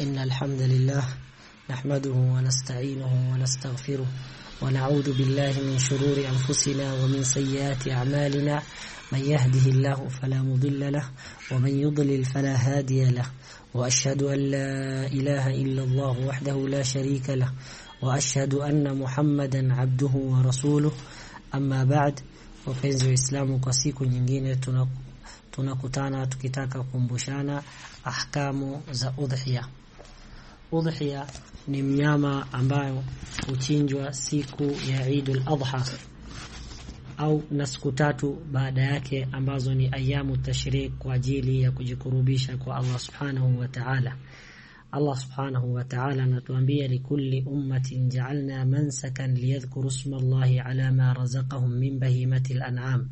إن الحمد لله نحمده ونستعينه ونستغفره ونعوذ بالله من شرور أنفسنا ومن سيئات أعمالنا. من يهده الله فلا مضل له ومن يضلل فلا هادي له. وأشهد أن لا إله إلا الله وحده لا شريك له. وأشهد أن محمدا عبده ورسوله. أما بعد wa Islamu kwa siku nyingine tunakutana tukitaka kukumbushana ahkamu udhiya. Udhiya ni mnyama ambayo huchinjwa siku ya Eidul Adha au na siku tatu baada yake ambazo ni ayamu tashrik kwa ajili ya kujikurubisha kwa Allah Subhanahu wa Ta'ala. Allah Subhanahu wa Ta'ala anatuambia likulli ummatin ja'alna mansakan liyadhkuru isma Allahi ala ma razaqahum min bahimatil an'am.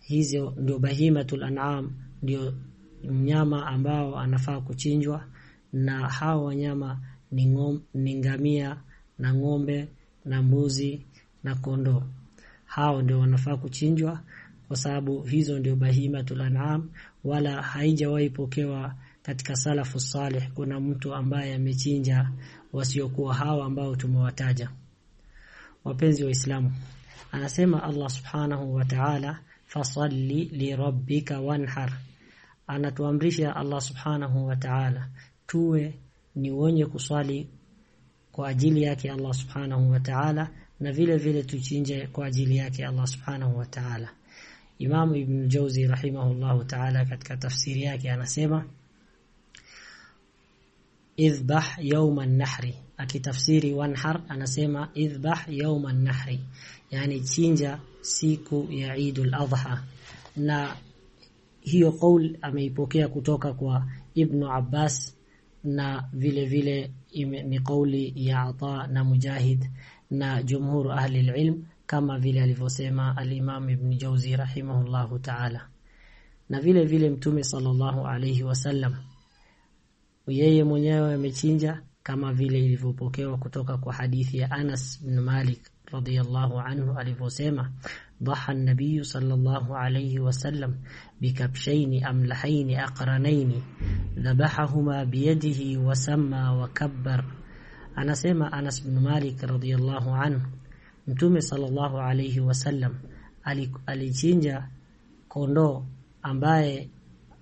Hizo ndio bahimatul an'am ndio mnyama ambao anafaa kuchinjwa na hao wanyama ni, ngom, ni ngamia na ng'ombe na mbuzi na kondoo. Hao ndio wanafaa kuchinjwa kwa sababu hizo ndio bahimatul an'am wala haijawahi pokewa katika salafu salih kuna mtu ambaye amechinja wasiokuwa hawa ambao tumewataja. Wapenzi wa Islamu, anasema Allah Subhanahu wa Ta'ala, fasalli li rabbika wanhar. Anatuamrisha Allah Subhanahu wa Ta'ala tuwe ni wenye kuswali kwa ajili yake Allah Subhanahu wa Ta'ala na vile vile tuchinje kwa ajili yake Allah Subhanahu wa Ta'ala. Imam Ibn Jauzi rahimahullahu ta'ala katika tafsiri yake anasema idhbah yawma nahri akitafsiri wanhar anasema idhbah yawma nahri yani chinja siku ya Eidul Adha. Na hiyo kauli ameipokea kutoka kwa Ibn Abbas na vile vile ni kauli ya Ata na Mujahid na jumhur ahli alilm kama vile alivyosema al-Imam Ibn Jauzi rahimahullahu ta'ala. Na vile vile mtume sallallahu alayhi wasallam yeye mwenyewe amechinja kama vile ilivyopokewa kutoka kwa hadithi ya Anas bin Malik radhiyallahu anhu alivyosema ضحى النبي صلى الله عليه وسلم بكبشين أملحين أقرنين ذبحهما بيده وسمى وكبر anasema Anas bin Malik radhiyallahu anhu Mtume sallallahu alayhi wasallam alichinja kondoo ambaye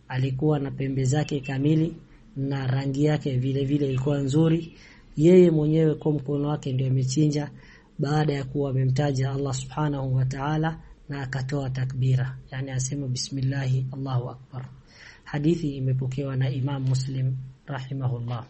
alikuwa na pembe zake kamili na rangi yake vile vile ilikuwa nzuri yeye mwenyewe kwa mkono wake ndio amechinja baada ya kuwa amemtaja Allah subhanahu wa ta'ala na akatoa takbira. Yani asema bismillahi Allahu akbar. Hadithi imepokewa na Imam Muslim rahimahullah.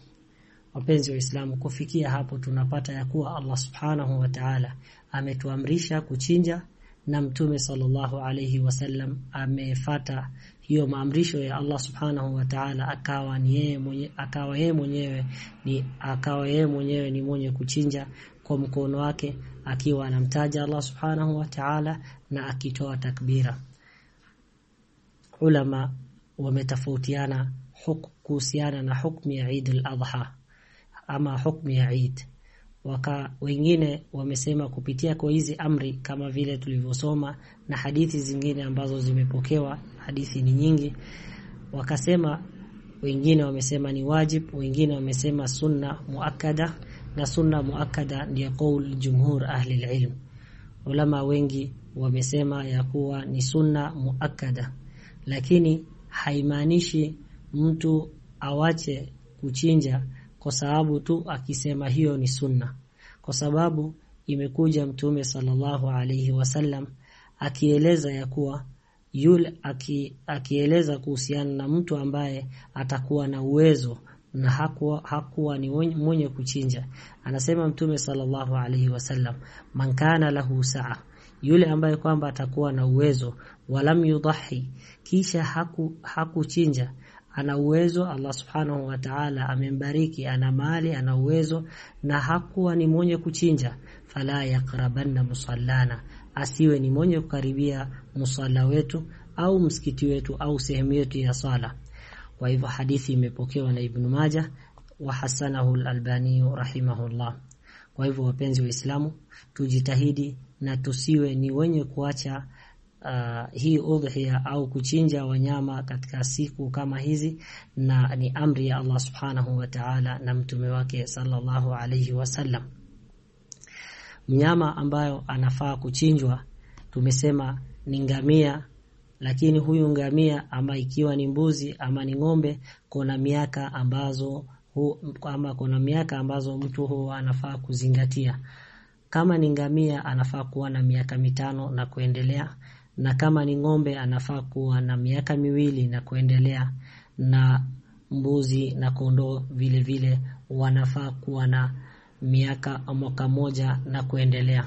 Wapenzi wa Uislamu kufikia hapo tunapata ya kuwa Allah subhanahu wa ta'ala ametuamrisha kuchinja na mtume sallallahu alayhi wasallam amefata hiyo maamrisho ya Allah subhanahu wa ta'ala akawa ni yeye mwenye akawa yeye mwenyewe ni akawa yeye mwenyewe ni mwenye kuchinja kwa mkono wake akiwa anamtaja Allah subhanahu wa ta'ala na akitoa takbira. Ulama wametofautiana kuhusiana na hukumu ya Eid al-Adha ama hukumu ya Eid. Waka wengine wamesema kupitia kwa hizi amri kama vile tulivyosoma na hadithi zingine ambazo zimepokewa hadithi ni nyingi wakasema wengine wamesema ni wajib wengine wamesema sunna muakkada na sunna muakkada ndiyo qaul jumhur ahli ilm ulama wengi wamesema ya kuwa ni sunna muakkada lakini haimaanishi mtu awache kuchinja kwa sababu tu akisema hiyo ni sunna. Kwa sababu imekuja mtume sallallahu alaihi wasallam akieleza ya kuwa yule aki, akieleza kuhusiana na mtu ambaye atakuwa na uwezo na hakuwa, hakuwa ni mwenye kuchinja. Anasema mtume sallallahu alaihi wasallam man kana lahu saa yule ambaye kwamba atakuwa na uwezo walam yudahi kisha haku hakuchinja. Ana uwezo Allah subhanahu wa ta'ala amembariki ana mali ana uwezo na hakuwa ni mwenye kuchinja. Fala yaqrabanna musallana asiwe ni mwenye kukaribia musalla wetu au msikiti wetu au sehemu yetu ya sala kwa hivyo hadithi imepokewa na Ibn Majah wa hasanahu al-Albani rahimahullah. Kwa hivyo wapenzi wa Uislamu, tujitahidi na tusiwe ni wenye kuacha uh, hii udhiya au kuchinja wanyama katika siku kama hizi na ni amri ya Allah subhanahu wa ta'ala na mtume wake sallallahu alayhi wasallam mnyama ambayo anafaa kuchinjwa tumesema ni ngamia lakini huyu ngamia ama ikiwa ni mbuzi ama ni ng'ombe kuna miaka ambazo hu, ama kuna miaka ambazo mtu huwa anafaa kuzingatia. Kama ni ngamia anafaa kuwa na miaka mitano na kuendelea. Na kama ni ng'ombe anafaa kuwa na miaka miwili na kuendelea. Na mbuzi na kondoo vile vile wanafaa kuwa na miaka mwaka moja na kuendelea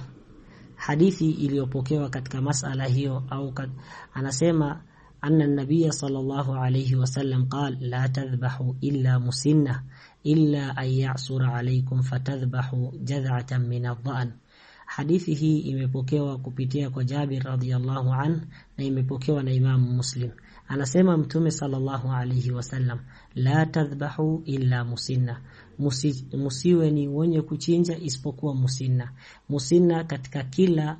hadithi iliyopokewa katika masala hiyo au kat, anasema anna nabiya sallallahu alayhi wasallam qal la tadhbahu illa musinna illa an ya'sura alaykum fatadhbahu jadh'atan min adh-dha'n hadithi hii imepokewa kupitia kwa Jabir radhiyallahu an na imepokewa na Imam Muslim. Anasema mtume sallallahu alayhi wasallam la tadhbahu illa musinna Musi, musiwe ni wenye kuchinja isipokuwa musinna. Musinna katika kila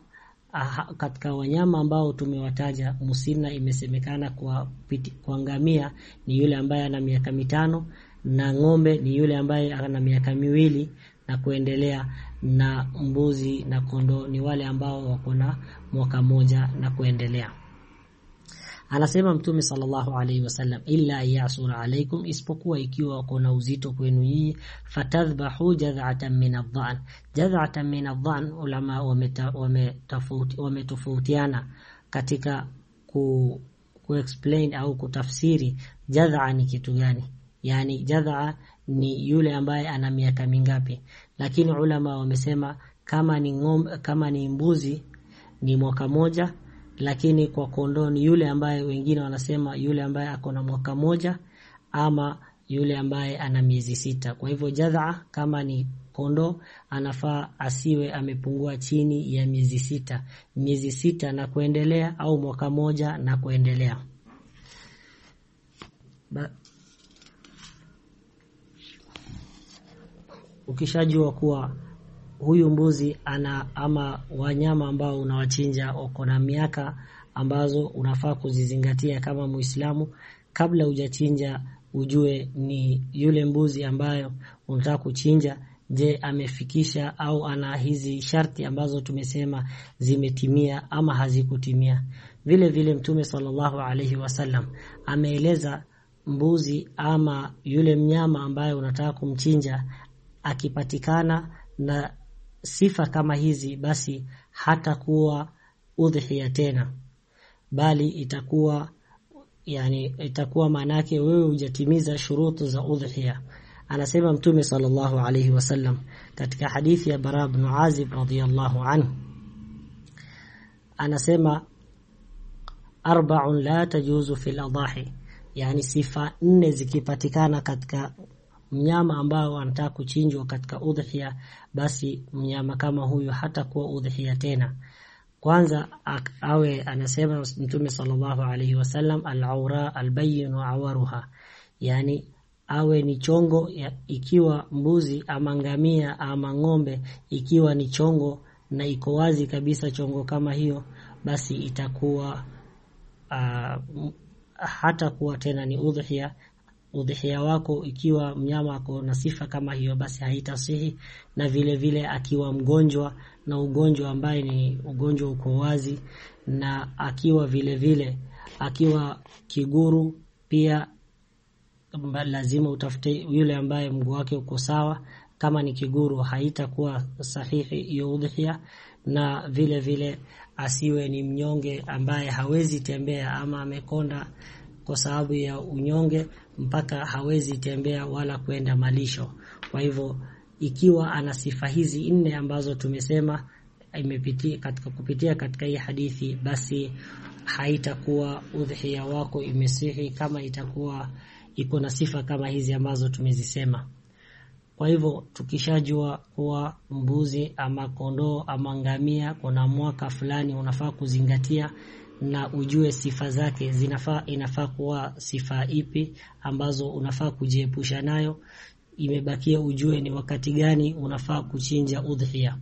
aha, katika wanyama ambao tumewataja musina imesemekana kwa kwa ngamia ni yule ambaye ana miaka mitano na ng'ombe ni yule ambaye ana miaka miwili na kuendelea na mbuzi na kondoo ni wale ambao wako na mwaka moja na kuendelea anasema mtume sallallahu alaihi wasallam illa yasura alaikum isipokuwa ikiwa kuna uzito kwenu nyinyi fatadhbahu jadh'atan min adh-dha'n. Jadh'atan min adh-dha'n ulama wametofautiana katika ku, ku explain au kutafsiri jadha ni kitu gani. Yani jadha ni yule ambaye ana miaka mingapi. Lakini ulama wamesema kama ni ngombe, kama ni mbuzi ni mwaka moja lakini kwa kondoo ni yule ambaye wengine wanasema yule ambaye ako na mwaka moja ama yule ambaye ana miezi sita. Kwa hivyo jadhaa kama ni kondoo anafaa asiwe amepungua chini ya miezi sita, miezi sita na kuendelea au mwaka moja na kuendelea. Ba ukishajua kuwa huyu mbuzi ana ama wanyama ambao unawachinja wako na miaka ambazo unafaa kuzizingatia kama Muislamu. Kabla hujachinja ujue ni yule mbuzi ambayo unataka kuchinja. Je amefikisha au ana hizi sharti ambazo tumesema zimetimia ama hazikutimia? Vile vile mtume sallallahu alaihi wasallam ameeleza mbuzi ama yule mnyama ambaye unataka kumchinja akipatikana na sifa kama hizi basi hatakuwa udhiya tena bali itakuwa yani itakuwa manake wewe hujatimiza shurutu za udhiya anasema mtume sallallahu alayhi wasallam katika hadithi ya Bara ibn Azib radhiyallahu anhu. Anasema arba'un la tajuzu fil adahi yani sifa nne zikipatikana katika mnyama ambao anataka kuchinjwa katika udhiya basi mnyama kama huyu hata kuwa udhiya tena. Kwanza awe anasema mtume sallallahu alayhi wasallam al-awra al-bayn wa awaruha. Yani awe ni chongo ya, ikiwa mbuzi ama ngamia ama ng'ombe ikiwa ni chongo na iko wazi kabisa chongo kama hiyo basi itakuwa uh, hata kuwa tena ni udhiya udhiya wako ikiwa mnyama ako na sifa kama hiyo basi haitasihi na vile vile akiwa mgonjwa na ugonjwa ambaye ni ugonjwa uko wazi na akiwa vile vile akiwa kiguru pia lazima utafute yule ambaye mguu wake uko sawa. Kama ni kiguru haitakuwa sahihi hiyo udhihia, na vile vile asiwe ni mnyonge ambaye hawezi tembea ama amekonda kwa sababu ya unyonge mpaka hawezi tembea wala kwenda malisho. Kwa hivyo ikiwa ana sifa hizi nne ambazo tumesema imepitia katika kupitia katika hii hadithi basi haitakuwa udhiya wako imesihi kama itakuwa iko na sifa kama hizi ambazo tumezisema. Kwa hivyo tukishajua kuwa mbuzi ama kondoo ama ngamia kuna mwaka fulani unafaa kuzingatia na ujue sifa zake zinafaa inafaa kuwa sifa ipi ambazo unafaa kujiepusha nayo imebakia ujue ni wakati gani unafaa kuchinja udhiya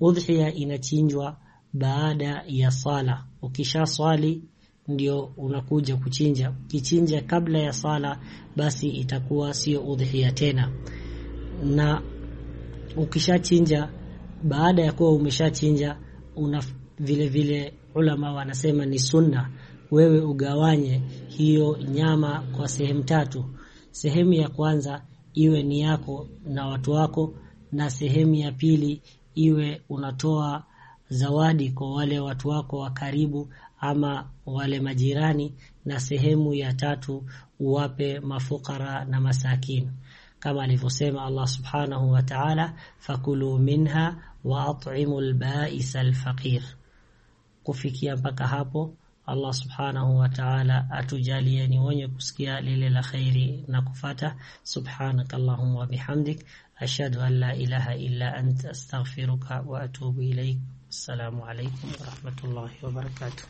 udhiya inachinjwa baada ya sala. Ukisha swali ndio unakuja kuchinja. Ukichinja kabla ya sala, basi itakuwa sio udhiya tena. Na ukishachinja baada ya kuwa umeshachinja, una vile vile ulama wanasema ni sunna wewe ugawanye hiyo nyama kwa sehemu tatu. Sehemu ya kwanza iwe ni yako na watu wako, na sehemu ya pili iwe unatoa zawadi kwa wale watu wako wa karibu ama wale majirani, na sehemu ya tatu uwape mafukara na masakini, kama alivyosema Allah subhanahu wa ta'ala, fakulu minha wa at'imu al-ba'is al-faqir. Kufikia mpaka hapo Allah subhanahu wa ta'ala atujalie ni wenye kusikia lile la khairi na kufata. Subhanaka Allahumma wa bihamdik ashhadu an la ilaha illa anta astaghfiruka wa atubu ilaik. Assalamu alaykum wa rahmatullahi wa barakatuh.